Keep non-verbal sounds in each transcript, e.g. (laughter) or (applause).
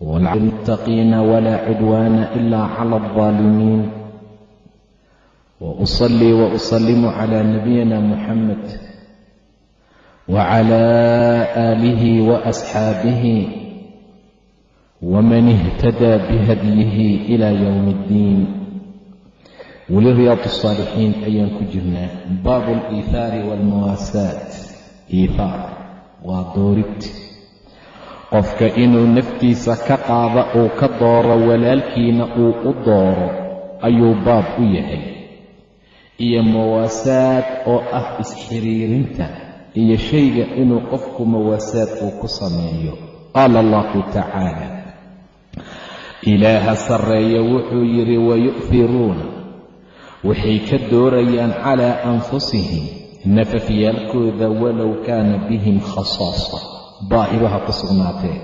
والمتقين ولا عدوان إلا على الظالمين وأصلي وأسلم على نبينا محمد وعلى آله وأصحابه ومن اهتدى بهديه إلى يوم الدين weli riyaad الصاalixiin ayaan ku jirnaa baabu اliihaari wاlmuwaasaat iihaar waa doorid qofka inuu naftiisa ka qaada uu ka dooro walaalkiina uu u dooro ayuu baab u yahay. Iyo muwaasaad oo ah isxiriirinta iyo shayga inuu qofku muwaasaad uu ku sameeyo. Qaala allahu tacaala ilaaha sarreeya wuxuu yidhi wayu'firuuna waxay ka doorayaan calaa anfusihim nafafyaalkooda walow kaana bihim khasaasa baahibaha ku sugnaatee.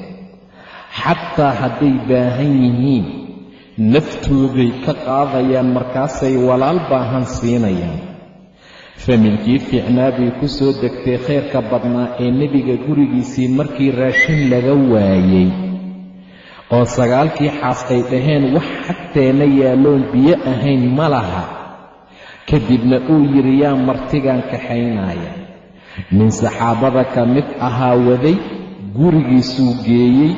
Xataa hadday baahan yihiin naftooday ka qaadayaan markaasay walaal baahan siinayaan. Familkii fiicnaa bay ku soo degtay khayrka badnaa ee nebiga gurigiisii markii raashin laga waayey. Oo sagaalkii xaas ay dhaheen wax xagteena yaalloon biyo ahayn ma laha. Kadibna uu yidhi yaa martigaan kaxaynaaya nin saxaabada ka mid ahaa waday gurigiisuu geeyey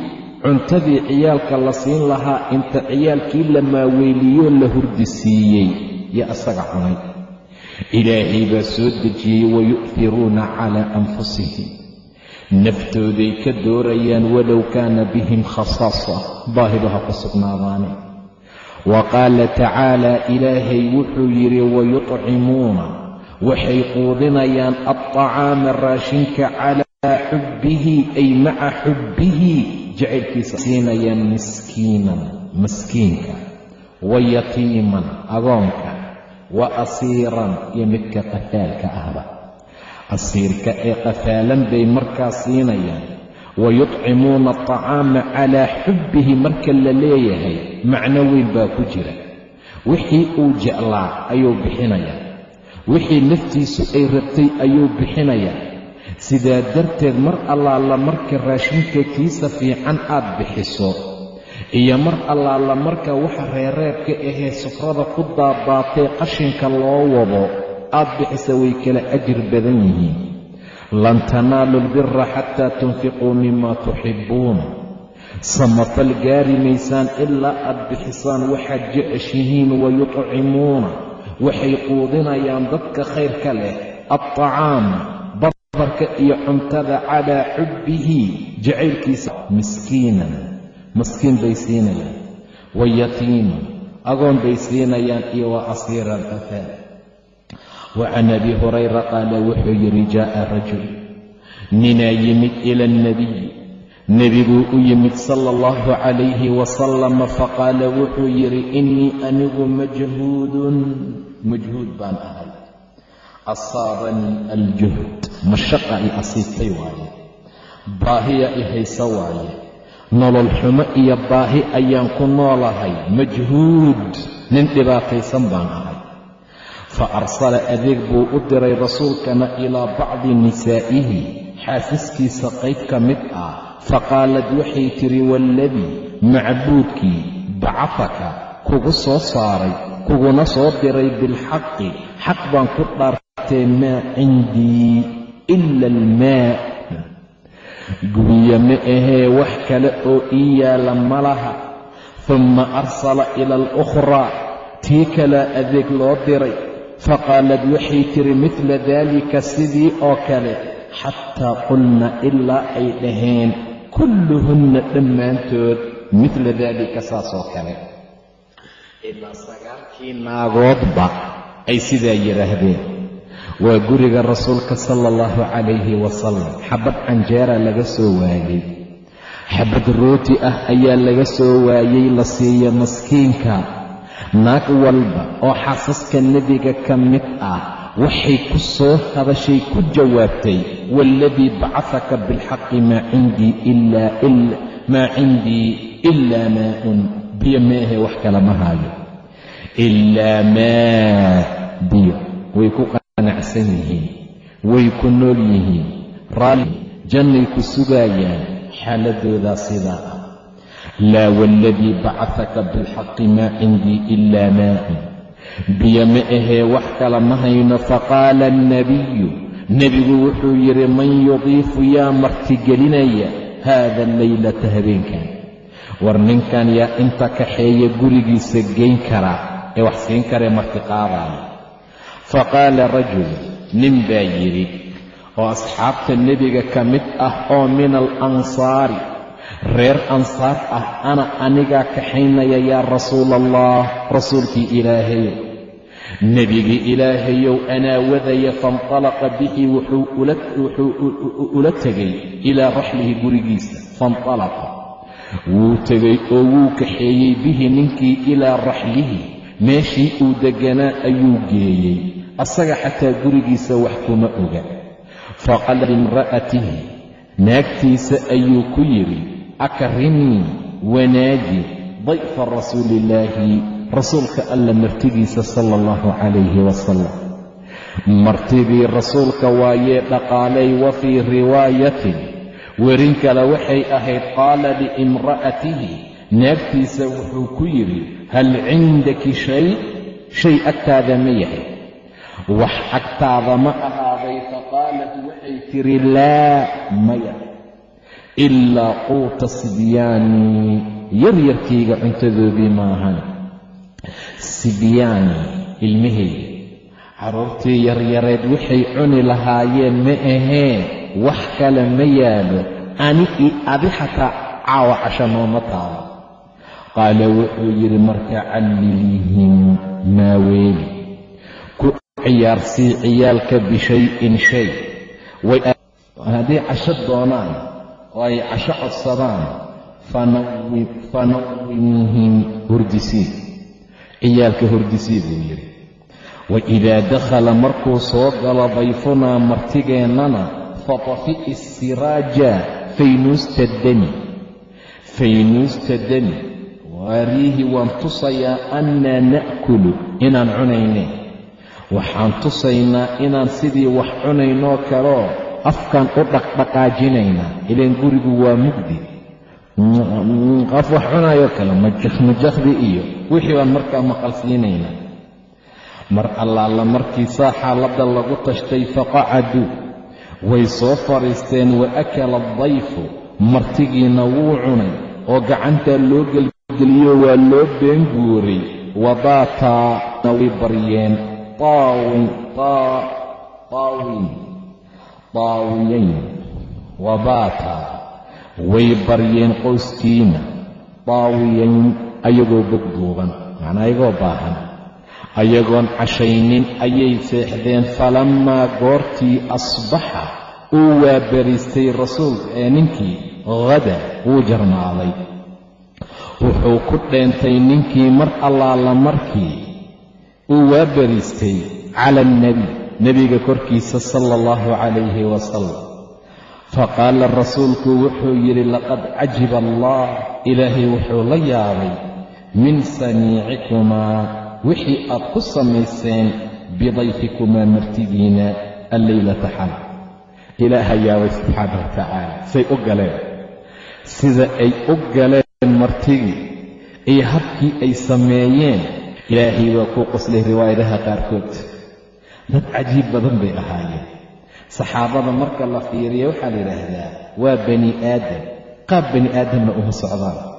cuntadii ciyaalka la siin lahaa inta ciyaalkii la maaweyliyoo la hurdi siiyey yo isaga cunay. Ilaahay baa soo dejiyey wayu'firuuna calaa anfusihim. Naftooday ka doorayaan walow kaana bihim khasaasa. Baahibaha ku sugnaadaane wa qaala tacaala ilaahay wuxuu yidhi wayuطcimuuna waxay quudinayaan alطacaama raashinka calaa xubbihi ay maca xubbihi jacaylkiisa siinayaan miskiinan maskiinka wa yatiiman agoonka wa asiiran iyo midka qafaalka ahba asiirka ee qafaalan bay markaa siinayaan wayuطcimuuna alطacaama calaa xubbihi marka la leeyahay macno weyn baa ku jira wixii uu jeclaa ayuu bixinayaa wixii naftiisu ay rabtay ayuu bixinayaa. Sidaa darteed mar allaala marka raashinka kiisa fiican aad bixiso iyo mar allaala marka waxa reereebka ahee sufrada ku daabaatay qashinka loo wado aad bixisa way kala ajir badan yihiin. Lan tanaalu lbira xataa tunfiquu mima tuxibbuun samafal gaari maysaan ilaa aad bixisaan waxaad jeceshihiin wayuطcimuuna waxay quudinayaan dadka khayrka leh alطacaama badarka iyo cuntada calaa xubbihi jacaylkiisa miskiinan. Maskiin bay siinayaan. Wa agoon bay siinayaan iyo wa asiiran qafaal wa can abi hurayra qaala wuxuu yidhi jaa'a rajul ninaa yimid ila alnabiy nebiguu u yimid sala allahu calayhi wasalama faqaala wuxuu yidhi innii anigu majhuudun majhuud baan ahay. Asaabanii aljuhd mashaqa i asiibtay waaye baahiya i hayso waaye. Nolol xumo iyo baahi ayaan ku noolahay majhuud nin dhibaataysan baan ahay. Fa arsala adeeg buu u diray rasuulkana ilaa bacdi nisaa'ihi xaafiskiisa qayb ka mid ah. Faqaalad waxay tidhi waaladii macbuudkii bacafaka kugu soo saaray kuguna soo diray bilxaqi. Xaq baan ku dhaartee maa cindii ila almaa. Gubiya ma ahee wax kale oo ii yaalla ma laha. Humma arsala ila alukhraa tii kalea adeeg loo diray. Faqaalad waxay tidhi midla daalika sidii oo kale. Xataa qulna ilaa ay dhaheen kulluhunna dhammaantood midla daalika saasoo kale ilaa sagaalkii naagoodba ay sidaa yidhaahdeen. Waa guriga rasuulka sala allahu calayhi wasalam xabad canjeera laga soo waayey xabad rooti ah ayaa laga soo waayey la siiya maskiinka naag walba oo xasaska nebiga ka mid ah waxay ku soo hadashay ku jawaabtay waaladii bacasaka bilxaqi maa cindii maa cindii ilaa maaun biyo meehe wax kala ma haayo ilaa maa biyo. Way ku qanacsan yihiin. Way ku nool yihiin. Raalli jannay ku sugaayaan. Xaaladoodaa sidaa ah. Laa waaladii bacasaka bilxaqi maa cindii ilaa maaun biyo ma ahee wax kala ma hayno faqaala alnabiyu nebigu wuxuu yidhi man yudiifu yaa martigelinaya haada leylata habeenkan war ninkan yaa inta kaxeeya gurigiisa geyn kara ee wax siin karee martiqaadaaya faqaala rajul nin baa yidhi oo asxaabta nebiga ka mid ah oo min alansaari reer ansaar ah ana anigaa kaxaynaya yaa rasuula allah rasuulkii ilaahayow nebigii ilaahayow anaa wadaya faintalaqa bihi wuxuu ula tegay ilaa raxlihi gurigiisa faintalaqa wuu tegay oo wuu kaxeeyey bihi ninkii ilaa raxlihi. Meeshii uu degganaa ayuu geeyey. Asaga xataa gurigiisa wax kuma oga. Faqaala limra'atihi naagtiisa ayuu ku yidhi akrimii wanaaji dayfa rasuuliillaahi rasuulka alla martidiisa sala allahu calayhi wasalam martidii rasuulka waayee dhaqaalay wa fii riwaayatin werin kale waxay ahayd qaala liimra'atihi. Naagtiisa wuxuu ku yidhi hal cindaki shay? Shay agtaada ma yahay. Wax agtaada ma ahaaday faqaalat waxay tidhi laa maya ilaa quuta sibyaanii yaryarkayga cuntadoodii maahan sibyaani ilmahayga carruurtii yaryareed waxay cuni lahaayeen ma ahee wax kale ma yaalo. Ani i adi xataa caawa casha nooma taalo. Qaala wuxuu yidhi marka calliliihim maaweeli ku ciyaarsii ciyaalka bishay-in shay. Hadday casho doonaan oo ay casho codsadaan fanawimihim hurdisii ciyaalka hurdisii buu yidhi. Wa idaa dakhala markuu soo galo dayfunaa martigeennana fatafi'i siraaja faynuusta demi faynuusta demi waariihi waan tusayaa annaa na'kulu. Inaan cunayne waxaan tusaynaa inaan sidii wax cunaynoo kaloo afkaan u dhaqdhaqaajinaynaa ilaan gurigu waa mugdi. Qof wax cunaayoo kale. Majakhdi iyo. Wixii baan markaa maqalsiinaynaa mar allaala markiisaa xaaladda lagu tashtay faqacaduu way soo fadhiisteen wa akala addayfu martigiina wuu cunay oo gacantaa loo gelgeliyo waa loo been guuray wadaataa way baryeen taawiyayn wabaataa way baryeen qoyskiina taawiyayn ayagoo bogduuban macnaa ayagoo baahan ayagoon cashaynin ayay seexdeen falammaa goortii asbaxa uu waabariistay rasuulka ee ninkii hada wuu jarmaaday. Wuxuu ku dheentay ninkii mar allaala markii uu waabariistay cala alnebi nebiga korkiisa sala allahu calayhi wasalam faqaala rasuulku wuxuu yidhi laqad cajiba allah ilaahay wuxuu la yaabay min saniicikumaa wixii aad ku samayseen bidayfikumaa martidiina alleylata xal. Ilaaha yaabay subxaana wa tacaala say u galeen. Sida ay u galeen martigii iyo habkii ay sameeyeen ilaahay waa kuu qoslay riwaayadaha qaarkood. Dad cajiib badan bay ahaayeen. Saxaabada marka la fiiriya waxaa la yidhaahdaa waa bani aadam qaab bani aadamna uma socdaan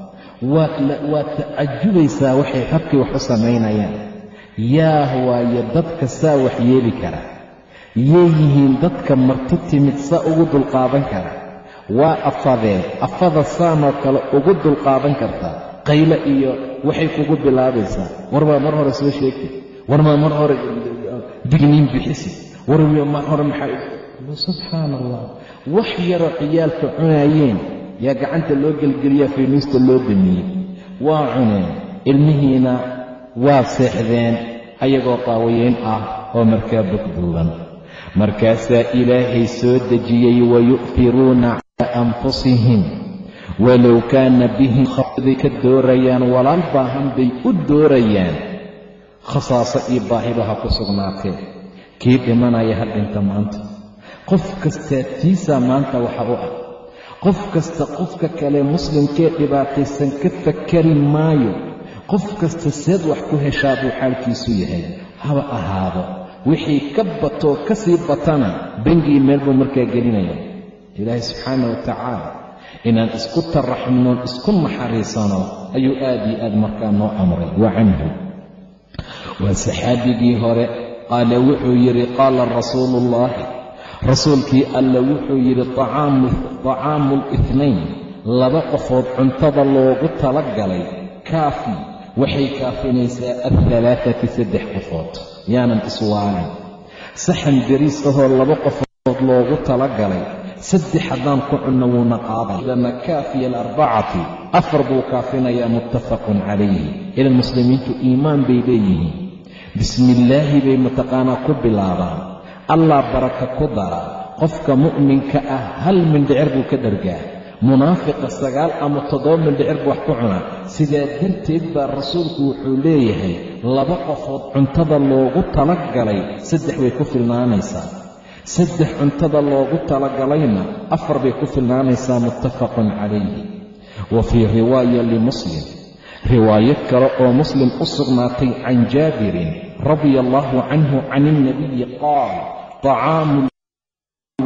waad tacajubaysaa waxay habkii wax u samaynayaan yaah waayo dadka saa wax yeeli kara. Yay yihiin dadka marti timid saa ugu dulqaadan kara. Waa afadeen afada saanoo kale ugu dulqaadan kartaa qayle iyo waxay kugu bilaabaysaa. Warbaa mar hore soo sheegtay. Warmaa mar hore digniin bixisi. Warwiyo mar hore maxaa subxaana allah wax yaroo ciyaalka cunaayeen yaa gacanta loo gelgeliyaa faynuusta loo damiyey waa cuneen. Ilmihiina waa seexdeen ayagoo qaawayeyn ah oo markaa bogduuban markaasaa ilaahay soo dejiyey wayu'firuuna calaa anfusihim. Walow kaana bihim khaday ka doorayaan walaal baahan bay u doorayaan. Khasaaso iyo baahiba ha ku sugnaatee. Kii dhimanaya ha dhinta maanta. Qof kastaa tiisaa maanta waxa u ah qof kasta qofka kale muslimkee dhibaataysan ka fakari maayo qof kasta seed wax ku heshaa buu xaalkiisu yahay. Haba ahaado. Wixii ka batoo ka sii batana bengii meel buu markaa gelinaya ilaahay subxaana wa tacaala inaan isku taraxmnoon isku naxariisano ayuu aad iyo aad markaa noo amray. Wa canhu. Waa saxaabigii hore qaala wuxuu yidhi qaala rasuulu ullaahi rasuulkii alla wuxuu yidhi acaamu litnayn laba qofood cuntada loogu tala galay kaafi. Waxay kaafinaysaa alhalaaati saddex qofood. Yaanan iswaalin saxan bariis ahoo laba qofood loogu tala galay saddex haddaan ku cunno wuuna qaadayana kaafiya alarbacati afar buu kaafinayaa muttafaqun calayhi. Ilan muslimiintu iimaan bay leeyihiin. Bismillaahi bay mataqaanaa ku bilaabaan allah baraka ku dara. Qofka mu'minka ah hal mindhicir buu ka dhargaa munaafiqa sagaal ama toddoba mindhicir buu wax ku cunaa. Sidaa darteed baa rasuulku wuxuu leeyahay laba qofood cuntada loogu talagalay saddex way ku filnaanaysaa. Saddex cuntada loogu talagalayna afar bay ku filnaanaysaa muttafaqun calayhi. Wa fii riwaaya limuslim riwaayad kale oo muslim u sugnaatay can jaabirin radia allaahu canhu can ilnabiyi qaal طacaamu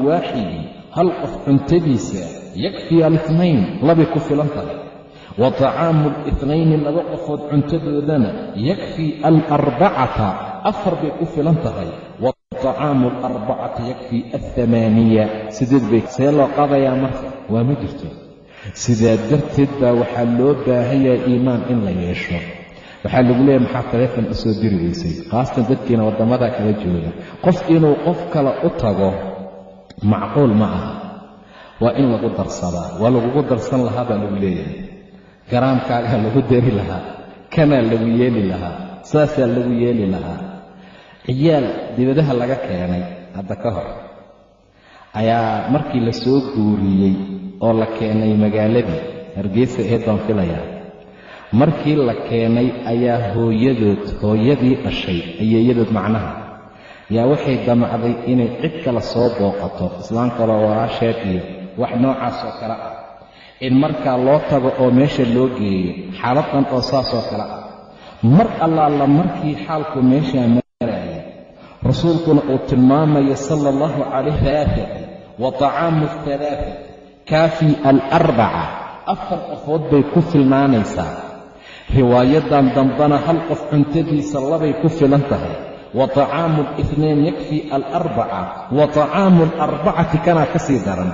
waaxidi hal qof cuntadiisa yakfii alitnayn labay ku filan tahay wa طacaamu اlitnayni laba qofood cuntadoodana yakfii alarbacata afar bay ku filan tahay wa طacaamu alarbacata yakfii alhamaaniya sideed bay see loo qaadayaa marka waa ma jirto sidaa darteed baa waxaa loo baahayaa iimaan in la yeesho waxaa lagu leeyahy maxaa taleefon u soo diri weysay? Khaasatan dadkiina waddamada kala jooga. Qof inuu qof kale u tago macquul ma aha. Waa in lagu darsadaa. Waa lagugu darsan lahaa baa lagu leeyahay. Garaamkaagaa (laughs) lagu dari lahaa. Kanaa lagu yeeli lahaa. Saasaa lagu yeeli lahaa. Ciyaal dibadaha laga keenay hadda ka hor ayaa markii la soo guuriyey oo la keenay magaaladii hargeysa ee doon filaya markii la keenay ayaa hooyadood hooyadii dhashay ayeeyadood macnaha. Yaa waxay damacday inay cid kale soo booqato islaan kaloo walaasheed iyo wax noocaas oo kale ah. In markaa loo tago oo meesha loo geeyo xaaladan oo saasoo kale ah. Mar allaala markii xaalku meeshaa maraya rasuulkuna uu tilmaamayo sala allahu calayh alaafati wa طacaamu alhalaafa kaafii alarbaca afar qofood bay ku filnaanaysaa riwaayadan dambana hal qof cuntadiisa labay ku filan tahay. Wa acaamu اlithnaan yakfii alarbaca wa acaamu alarbacati kanaa ka sii daran.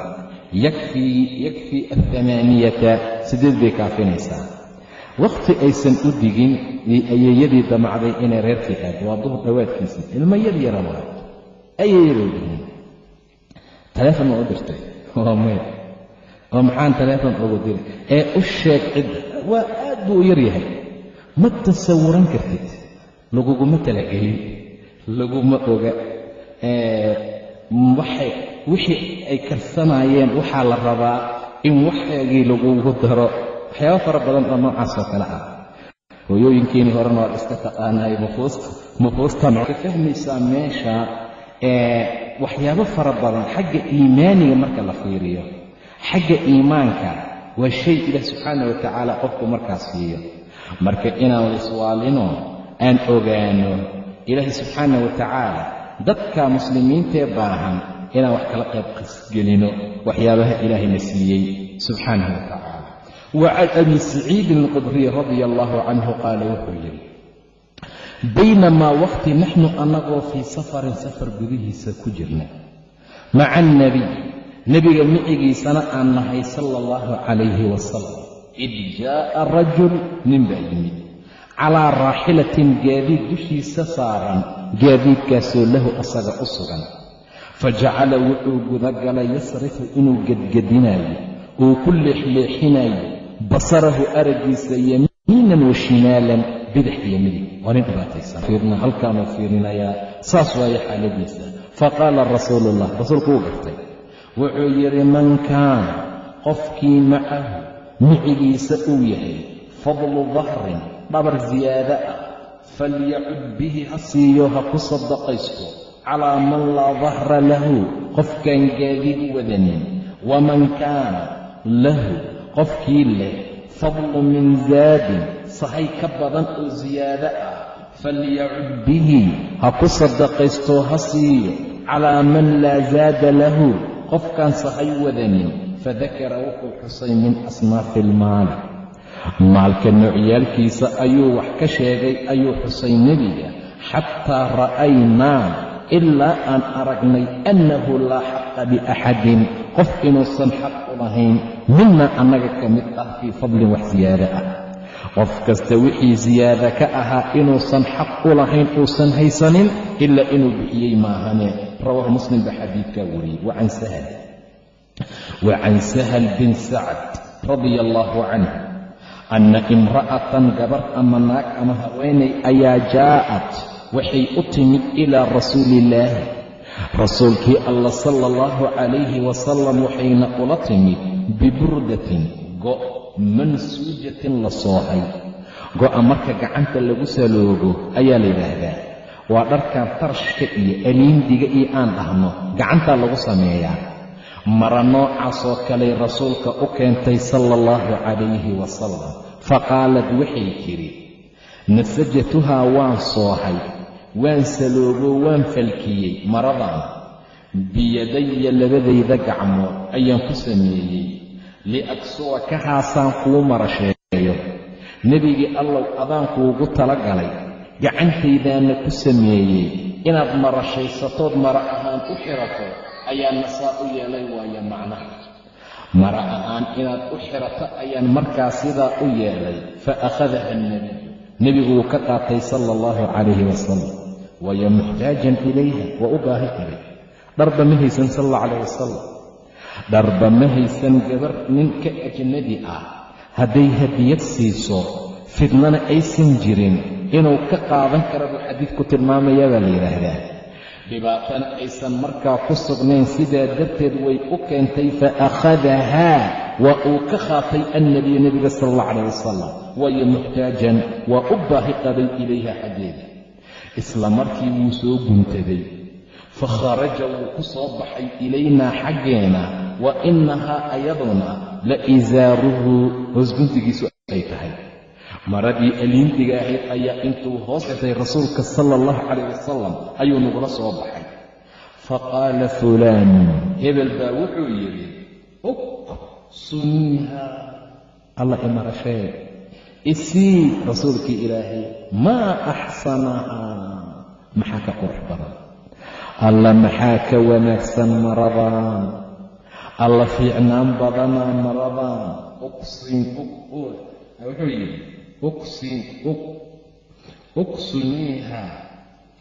Yakfii athamaaniyata siddeed bay kaafinaysaa. Wakhti aysan u digin ayeeyadii damacday inay reerkii aad waa duhur dhowaadkiisa ilma yar yara waa. Ayeeyaday dihin taleefon ma u dirtay? Waa maya oo maxaan taleefon ugu diri ee u sheeg cid aad buu u yar yahay. Ma tasawuran kartid. Laguguma talagelin. Laguma oga. Waxay wixii ay karsanaayeen waxaa la rabaa in waxaagii lagugu daro waxyaabo fara badan oo noocaas oo kale ah. Hooyooyinkeenii horena waad iska taqaanaay mufuustan ka fahmaysaa meesha waxyaabo fara badan xagga iimaaniga marka la fiiriyo xagga iimaanka waa shay ilaah subxaana wa tacaala qofku markaas siiyo. Marka inaan laiswaalino aan ogaano ilaahay subxaana wa tacaala dadka muslimiintee baahan inaan wax kala qayb qisgelino waxyaabaha ilaahayna siiyey subxaanahu wa tacaala wa can abi saciidin alqudriy radia allahu canhu qaala wuxuu yidhi baynamaa waqti naxnu annagoo fii safarin safar gudihiisa ku jirna maca alnabiy nebiga micigiisana aan nahay sala allahu calayhi wasalam id jaa'a rajul nin baa yimid. Calaa raaxilatin gaadiid dushiisa saaran gaadiidkaasoo lahu asaga u sugan. Fa jacala wuxuu gudagalay yasrifu inuu gedgedinaayo uu ku leexleexinayo basarahu araggiisa yamiinan wa shimaalan bidix iyo midig. Waa nin dhibaataysan. Halkaanuu fiirinayaa saas waayo xaaladiisa faqaala rasuuluullah rasuulku wuu gartay wuxuu yidhi man kaana qofkii macahu micigiisa uu yahay fadlu dahrin dhabar siyaado ah falyacud bihi ha siiyo ha ku sadaqaysto calaa man laa dahra lahu qofkaan gaadiid wadanin. Waman kaana lahu qofkii leh fadlu min zaadin sahay ka badan oo siyaado ah falyacud bihi ha ku sadaqaystoo ha siiyo calaa man laa zaada lahu qofkaan sahay wadanin fadakara wuxuu xusay min asnaafi ilmaali maalka noocyaalkiisa ayuu wax ka sheegay ayuu xusay nebiga xataa ra'aynaa ilaa aan aragnay annahu laa xaqa liaxadin qof inuusan xaq u lahayn midna annaga ka mid ah fii fadlin wax siyaada ah. Qof kasta wixii siyaada ka ahaa inuusan xaq u lahayn uusan haysanin ilaa inuu bixiyey maahane rawaahu muslim baa xadiidkaa wariyey wacan sahal wa can sahal bin sacd radia allaahu canh anna imra'atan gabar ama naag ama haweenay ayaa jaa'at waxay u timid ilaa rasuuliillaahi rasuulkii alla sala allahu calayhi wasalam waxayna ula timid biburdatin go' mansuujatin la soohay go'a marka gacanta lagu saloogo ayaa la yidhaahdaa waa dharkan tarashka iyo aliindiga iyo aan dhahno gacantaa lagu sameeyaa. Mara noocaasoo kaley rasuulka u keentay sala allahu calayhi wasalam faqaalad waxay tidhi nasajatuhaa waan soohay waan saloogo waan falkiyey maradan biyadaya labadayda gacmood ayaan ku sameeyey liagsuwa ka haasaan kuu marasheeyo. Nebigii allow adaan kuugu tala galay gacantaydaana ku sameeyey inaad marashaysatood mara ahaan u xirato ayaana saa u yeelay waayo macnaha. Mara ahaan inaad u xirato ayaan markaa sidaa u yeelay fa akhadaha alnebiy nebigu wuu ka qaatay sala allahu calayhi wasalam waayo muxtaajan ilayha waa u baahi karay dharba ma haysan sala allah calayh wasalam dharba ma haysan gabar nin ka ajnabi ah. Hadday hadiyad siiso fidnana aysan jirin inuu ka qaadan kara buu xadiidku tilmaamayaa baa la yidhaahdaa. Dhibaatana aysan markaa ku sugnayn sidaa darteed way u keentay fa akhadahaa waa uu ka qaatay annebiyu nebiga sala allah calayh wasalam waayo muxtaajan waa u baahi qabay ilayha xaggeeda. Isla markii wuu soo guntaday fa kharaja wuu ku soo baxay ilaynaa xaggeena wa innahaa ayaduna la isaaruhu hoos guntigiisu ay tahay maradii aliintiga ahayd ayaa intuu hoos xitay rasuulka sala allahu calayh wasalam ayuu nagula soo baxay. Fa qaala fulaan hebel baa wuxuu yidhi uqsuniiha alla imarashee isii rasuulkii ilaahay maa axsanahaa maxaa ka qurux badan? Alla maxaa ka wanaagsan maradaan alla fiicnaan badanaa maradaan uqsin wuxuu yidhi uqsin uqsuniiha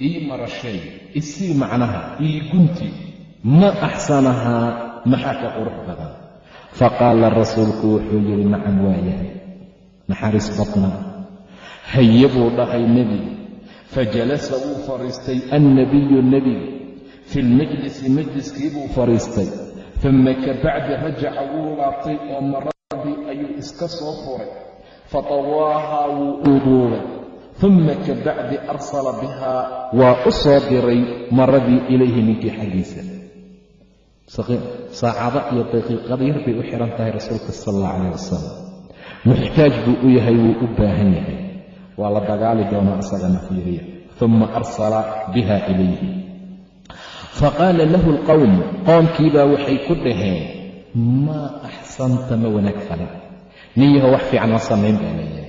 ii marashay isii macnaha ii gunti. Ma axsanahaa maxaa ka qurux badan? Faqaala rasuulku wuxuu yidhi nacam waayahay naxariis badnaa haye buu dhahay nebiga fajalasa wuu fadhiistay annabiyu nebiga fi lmajlisi majliskii buu fadhiistay uma kabacdi rajaca wuu laabtay oo maradii ayuu iska soo furay fatawaahaa wuu uduubay uma kabacdi arsala bihaa waa u soo diray maradii ilayhi ninkii xaggiisa saacado iyo daqiiqada yar bay u xihan tahay rasuulka sala allah calayh wasalam muxtaaj buu u yahay wuu u baahan yahay waa la dagaali doonaa isagana fiiriya uma arsala biha ilayhi faqaala lahu alqowm qoomkiibaa waxay ku dhaheen maa axsanta ma wanaag falin nin yaho wax fiican ma samayn baa leeyahay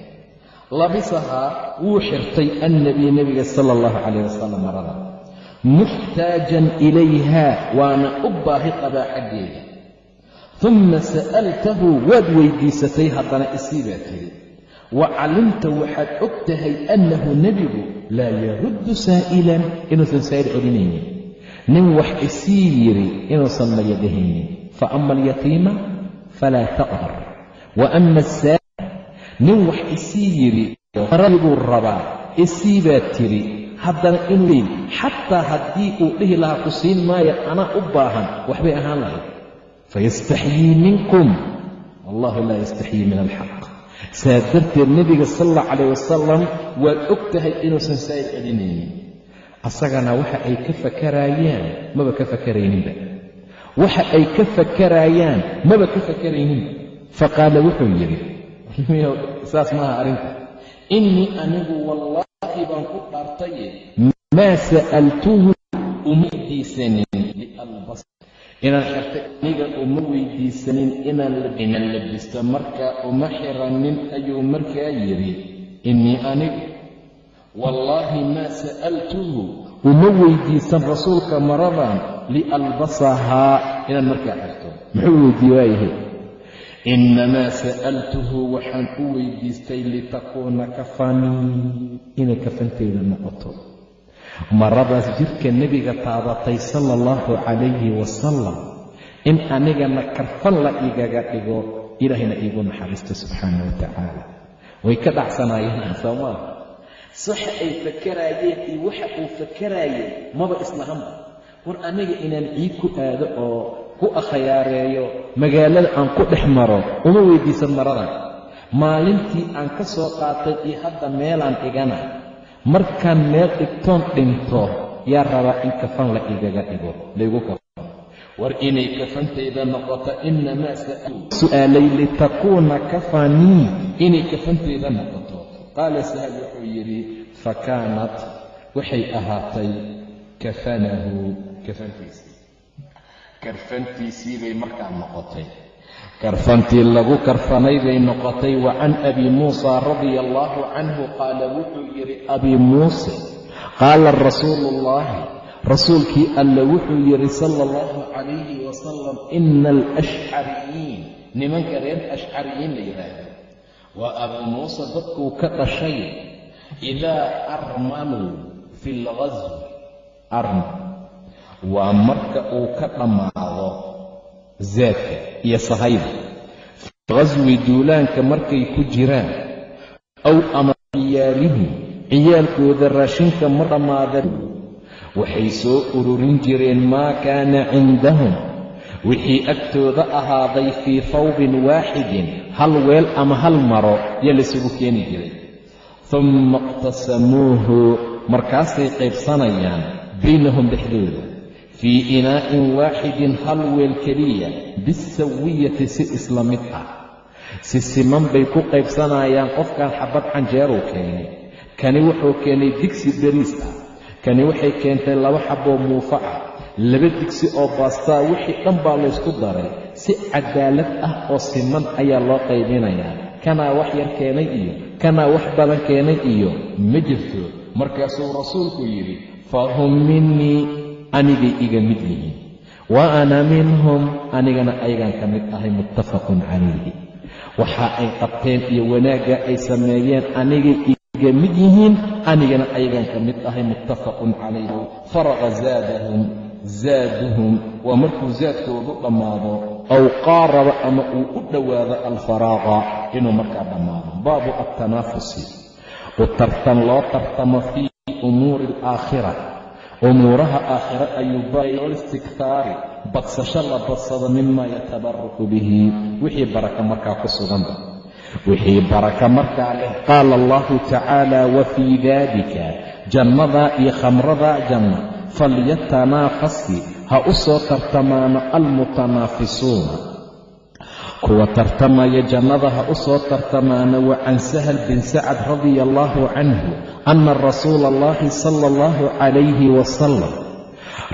labisahaa wuu xirtay annabiy nebiga sala allahu calayh wasalam marada. Muxtaajan ilayha waana u baahi qabaa xaggeeda. Uma sa'altahu waad weydiisatay haddana isii baa tiri. Wa calimta waxaad og tahay annahu nebigu laa yaruddu saa'ilan inuusan saa'il celinaynin. Nin wax isii yidhi inuusan mayadahaynin fa ama alyatiima falaa taqhar wa ama asaa'il nin wax isii yidhi buu rabaa isii baa tidhi haddana inleyn xataa haddii uu dhihi lahaa ku siin maayo anaa u baahan waxbay ahaan lahayd fayastaxyii minkum wallahu laa yastaxyii min alxaq saa darteed nebiga sal allah calayh wasalam waad og tahay inuusan saa'il celinaynin asagana waxa ay ka fakaraayaan maba ka fakarayninba waxa ay ka fakaraayaan maba ka fakarayninba faqaala wuxuu yidhi saas maaha arrinta. Innii anigu wallaahi baan ku dhaartaye maa sa'altuhu uma weydiisanin lialbas inaan xirta aniga uma weydiisanin inaan labisto markaa uma xiranin ayuu markaa yidhi. Innii anigu wallaahi maa sa'altuhu uma weydiisan rasuulka maradan lialbasahaa inaan markaa xirto. Muxuu weydiiye waayahay innamaa sa'altuhu waxaan u weydiistay litakuuna kafanii inay kafantayda noqoto maradaas jidhka nebiga taabatay sala allahu calayhi wasalam in anigana karfan la igaga dhigo ilaahayna iigu naxariisto subxaana wa tacaala way ka dhacsanaayeen soomaa saxa ay fakaraayeen iyo waxa uu fakaraayey maba islahanba war aniga inaan ciid ku aado oo ku akhyaareeyo magaalada aan ku dhex maro uma weydiisan maradan maalintii aan ka soo qaatay iyo hadda meelaan dhigana markaan meel dhigtoon dhinto yaa rabaa in kafan la igaga dhigo. Laygu kafan war inay kafantayda noqoto innamaa su'aalay litakuuna kafanii inay kafantayda noqoto. Qaala sahal wuxuu yidhi fa kaanat. Waxay ahaatay kafanahu kafantiisa karfantiisii bay markaa noqotay. Karfantii lagu karfanay bay noqotay. Wa can abi muusa radia allaahu canhu qaala wuxuu yidhi abi muuse qaala rasuulu ullaahi rasuulkii alle wuxuu yidhi sala allahu calayhi wasalam ina alashcariyiin nimanka reer ashcariyiin la yidhaahdo waa abuu muuse dadkuu ka dhashay idaa armaluu fi lghaswi arm waa marka uu ka dhammaado zaadka iyo sahayda. Qaswi duulaanka markay ku jiraan aw ama ciyaalihim ciyaalkooda raashinka ma dhammaadeen. Waxay soo ururin jireen maa kaana cindahum. Wixii agtooda ahaaday fii fawbin waaxidin hal weel ama hal maro yaa laysugu keeni jiray. Humma iqtasamuuhu markaasay qaybsanayaan baynahum dhexdooda fii inaa'in waaxidin hal weel keliya bisawiyati si isla mid ah si siman bay ku qaybsanayaan qofkan xabad canjeeruu keenay kani wuxuu keenay digsi beriis ah kani waxay keentay laba xaboo muufa ah laba digsi oo baastaa wixii dhan baa laysku daray si cadaalad ah oo siman ayaa loo qaybinayaa kanaa wax yar keenay iyo kanaa wax badan keenay iyo ma jirto markaasuu rasuulku yidhi fahum minii anigay iga mid yihiin wa ana minhum anigana ayagaan ka mid ahay muttafaqun calayhi waxa ay qabteen iyo wanaagga ay sameeyeen anigay iga mid yihiin anigana ayagaan ka mid ahay muttafaqun calayhi faraqa zaadahum zaaduhum waa markuu zaadkoodu dhammaado aw qaaraba ama uu u dhowaado alfaraaqa inuu markaa dhammaado. Baabu altanaafusi u loo tartamo fii umuuri alaakhira umuuraha aakhire ayuu istiktaari badsasho la badsado mima yatabaraku bihi. Wixii baraka markaa ku suganba. Wixii baraka markaa leh qaala allahu tacaala wa fii dalika jannadaa iyo khamradaa janna falyatanaafasi ha u soo tartamaano almutanaafisuuna kuwa tartamaya jannada ha u soo tartamaana wa can sahal bin sacad radia allaahu canhu anna rasuula allahi sala allahu calayhi wasalam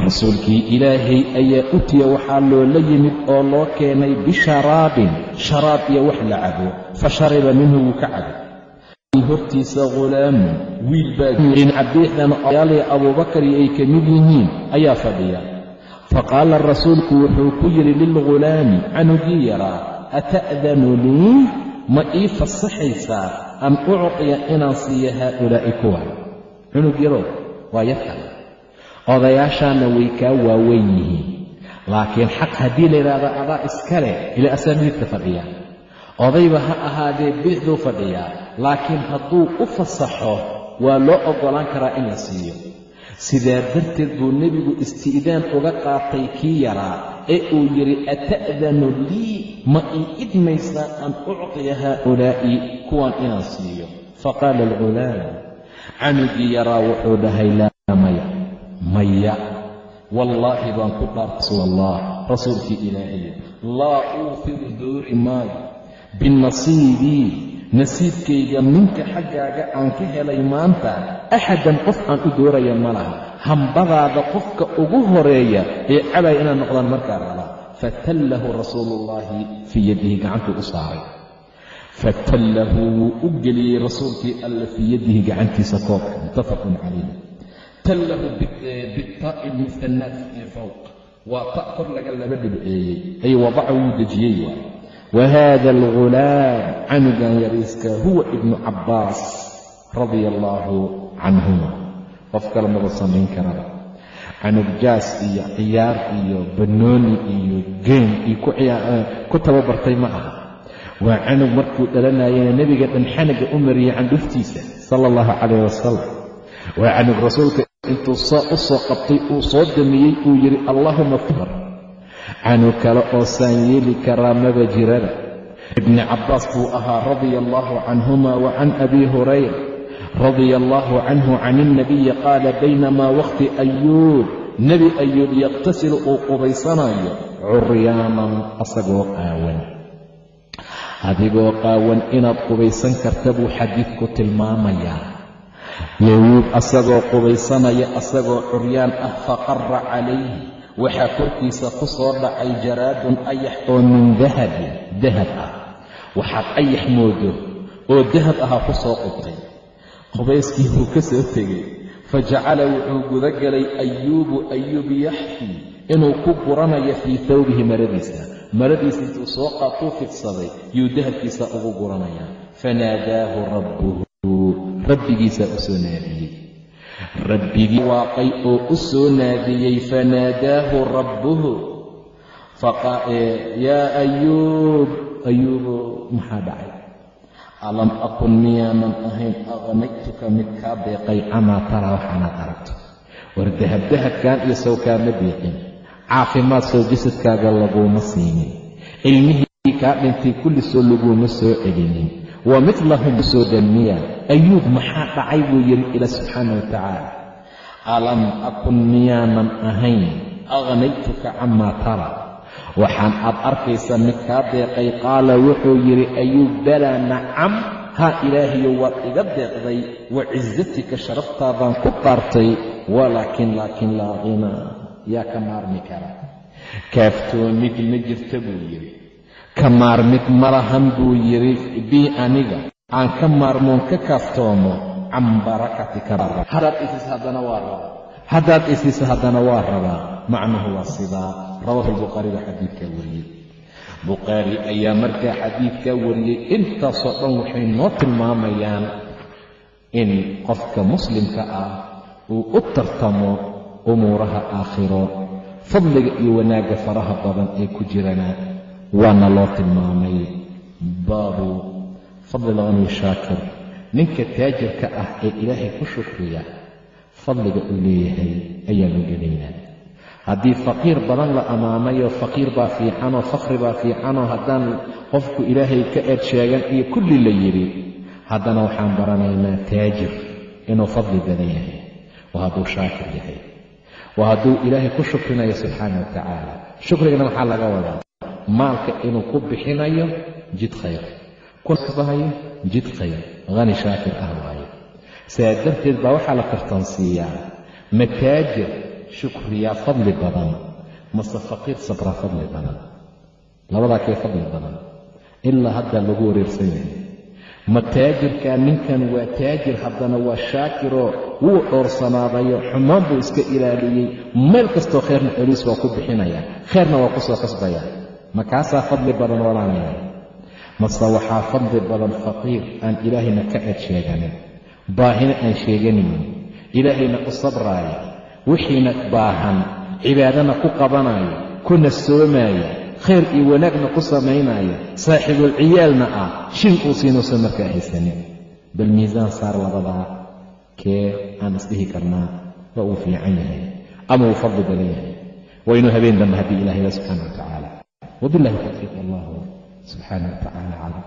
rasuulkii ilaahay ayaa utiya waxaa loola yimid oo loo keenay bisharaabin sharaab iyo wax la cabo fa shariba minhu wuu ka cabay. Hortiisa ghulaamun wiil baa in cabiixdana oyaalaya abuubakari ay ka mid yihiin ayaa fadhiya. Faqaala rasuulku wuxuu ku yidhi lilghulaami canugii yaraa ata'danu lii ma ii fasaxaysaa an ucqiya inaan siiyo haaulaa'i kuwa cunug yarow waa yarka odayaashaana way kaa waaweyn yihiin laakiin xaq haddii la yidhaahdo adaa iskale ilaa asaa midigta fadhiya odayba ha ahaadee bidixduu fadhiyaa laakiin hadduu u fasaxo waa loo oggolaan karaa in la siiyo sidaa darteed buu nebigu isti'daan uga qaatay kii yaraa ee uu yidhi ata'danu lii? Ma ii idmaysaa an uctiya haa'ulaa'i kuwan inaan siiyo. Faqaala alghulaam canugii yaraa wuxuu dhahay laa maya maya wallaahi baan ku dhaar rasuul allah rasuulkii ilaahay laa uufiru doori maayo binasiibii nasiibkayga minka xaggaaga aan ka helay maanta axadan qof aan u dooraya ma laha. Hambadaada qofka ugu horreeya ee cabaya inaad noqdaan markaa rabaa fatallahu rasuuluullaahi fii yadihi gacantuu u saaray. Fatallahu wuu u geliyey rasuulkii alla fii yadihi gacantiisa koobka muttafaqun calayh tallahu bitaa'i lmuhanaat ee fowq waa ta kor laga laba dhibceeyey. Ay wadaca wuu dejiyey waay wahada algulaam canugan yariiska huwa ibnu cabbaas radia allaahu canhuma qof kale maba samayn karaba. Canug jaas iyo ciyaar iyo banooni iyo geem iyo ku tababartay ma aha. Waa canug markuu dhalanayana nebiga dhan xanaga u mariyey candhuftiisa sala allahu calayh wasalam waa canug rasuulka intuu saa u soo qabtay uu soo damiyey uu yidhi allaahuma far canug kale oo saan yeeli karaa maba jirada ibni cabbaas buu ahaa radia allaahu canhuma wa can abi hurayra radia allaahu canhu can ilnabiyi qaala baynamaa waqti ayuub nebi ayuub yaqhtasilu uu qubaysanayo curyaanan asagoo qaawan. Adigoo qaawan inaad qubaysan karta buu xadiidku tilmaamayaa. Yayuub asagoo qubaysanaya asagoo curyaan ah faqara calayhi waxaa korkiisa ku soo dhacay jaraadun ayax oo min dahabin dahab ah. Waxaad ayax moodo oo dahab ahaa ku soo qubtay. Qubayskii buu ka soo tegey. Fa jacala wuxuu guda galay ayuubu ayuub yaxfii inuu ku guranayo fii thawbihi maradiisa. Maradiisa intuu soo qaatuu fidsaday yuu dahabkiisa ugu guranayaa fanaadaahu rabbuhu. Rabbigiisaa u soo naadiyey rabbigii waaqay oo u soo naadiyey fanaadaahu rabbuhu yaa ayuub ayuubo maxaa dhacay? Alam akun miyaanan ahayn aqnaytuka mid kaa deeqay camaa taraa waxaanaad aragto. War dahabdahabkan iyo sawkaama deeqin caafimaad soo jasadkaaga laguuma siinin. Ilmihii kaa dhintay kullisoo laguuma soo celinin wa midlahum soo dhanmiya ayuub maxaa dhacay buu yidhi ilaa subxaana wa tacaala? Alam akun miyaanan ahayn? Aqnaytuka camaa tara. Waxaan aad arkaysaa mid kaa deeqay qaala wuxuu yidhi ayuub balaa nacam haa ilaahayo waad iga deeqday wa cisatika sharaftaadaan ku qaartay walaakin laakiin laa qinaa yaa ka maarmi kara. Kaaftoomid ma jirta buu yidhi ka maarmid ma lahan buu yidhi bii aniga aan ka maarmoon ka kaaftoomo can barakatika haddaad isis haddana waa rabaa. Haddaad isis haddana waa rabaa. Macnuhu waa sidaa. Rawaahu albukhaari baa xadiidkaa wariyey. Bukhaari ayaa markaa xadiidkaa wariyey. Intaasoo dhan waxay noo tilmaamayaan in qofka muslimka ah uu u tartamo umuuraha aakhiro fadliga iyo wanaagga faraha badan ee ku jirana waana loo tilmaamay. Baabu fadli lqani shaakir ninka taajirka ah ee ilaahay ku shukriya fadliga uu leeyahay ayaanu gelaynaa haddii faqiir badan la ammaanayo faqiir baa fiicanoo fakhri baa fiicanoo haddaan qofku ilaahay ka eed sheegan iyo kulli la yidhi haddana waxaan baranaynaa taajir inuu fadli badan yahay waa hadduu shaakir yahay. Waa hadduu ilaahay ku shukrinayo subxaana wa tacaala. Shukrigana maxaa laga wadaa maalka inuu ku bixinayo jid khayr. Kubahayo jid khayr. Hani shaakir ah waaye saa darteed baa waxaa la tartansiiyaa mataajir shukriyaa fadli badan mase faqiir sabraa fadli badan. Labadaa kee fadli badan? Ilaa haddaa lagu wareersan yahay. Ma taajirkaa ninkan waa taajir haddana waa shaakiroo wuu dhowrsanaadayo xumaan buu iska ilaaliyey. Meel kastoo khayrna celiis waa ku bixinaya khayrna waa ku soo qasbaya makaasaa fadli badan walaalayaal mase waxaa fadli badan faqiir aan ilaahayna ka eed sheeganin baahina aan sheeganaynin ilaahayna u sabraaya wixiina baahan cibaadana ku qabanayo kuna soomaya khayr iyo wanaagna ku samaynaya saaxiibul ciyaalna ah shin uu siinuusan markaa haysanin bal miisaan saar labadaa kee aan isdhihi karnaa waa uu fiican yahay ama uu fadli badan yahay waynu habeen dambe haddii ilahay la subxaana wa tacaala wabillahi tawfiiq allahu subxaana wa tacaala aclam